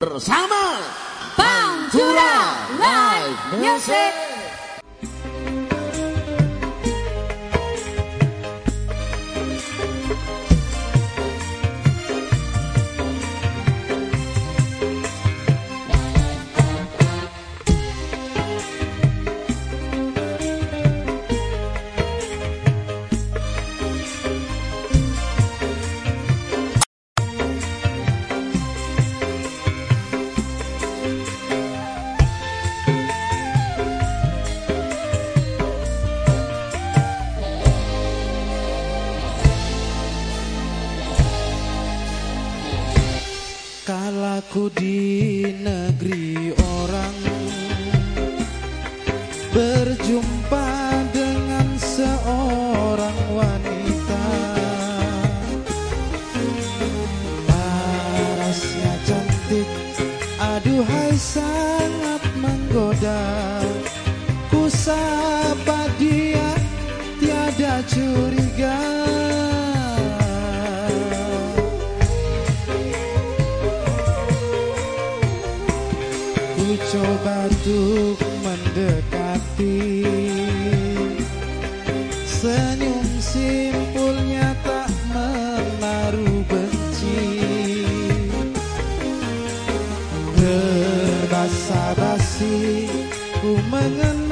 bersama Pantura Live Music. Di negeri orang Berjumpa dengan seorang wanita. Parasnya cantik Aduhai sangat menggoda. Ku sapa dia tiada curiga untuk mendekati. Senyum simpulnya tak menaruh benci. Berbasa-basi ku mengenalkan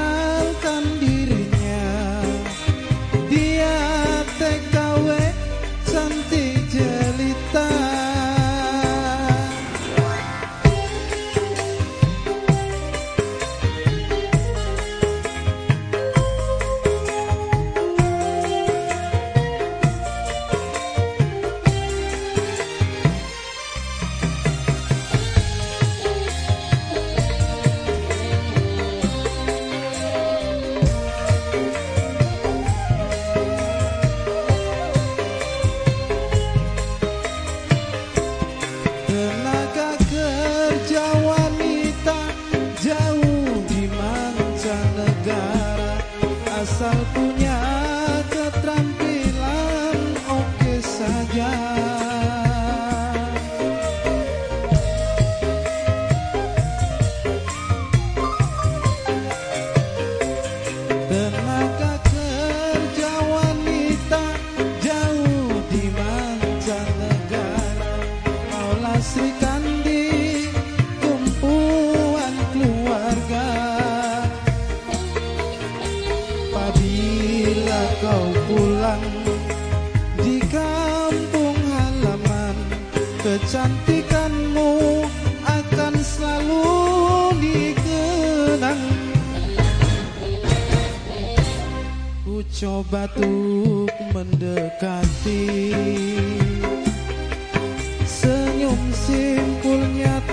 Apabila kau pulang di kampung halaman Kecantikanmu akan selalu dikenang. Ku coba untuk mendekati. Senyum simpulnya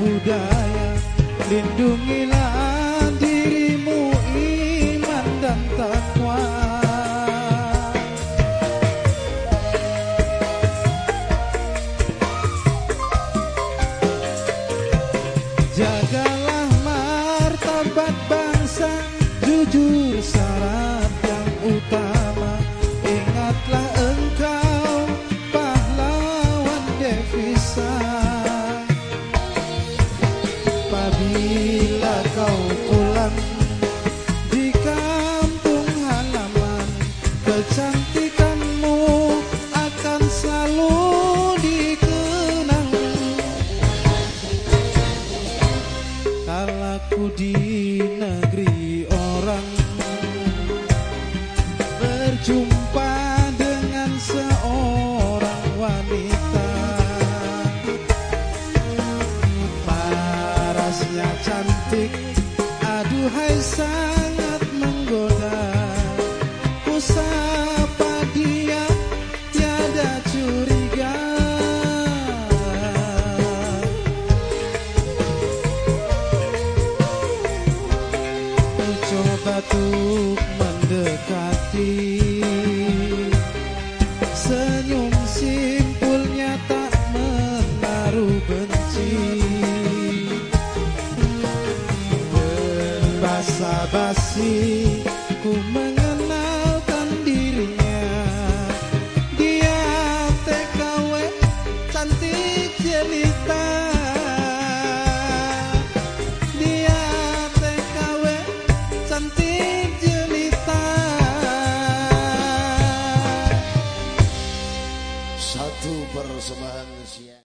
budaya Lindungilah dirimu iman dan takwa. Jagalah martabat bangsa Jujur syarat yang utama. Ingatlah engkau pahlawan devisa bila kau pulang di kampung halaman kecantikanmu akan selalu dikenang. Kalaku di negeri orang berjumpa Tasnya cantik. Aduhai sangat menggoda. Usapa dia? Tiada curiga. Coba tuh mendekati.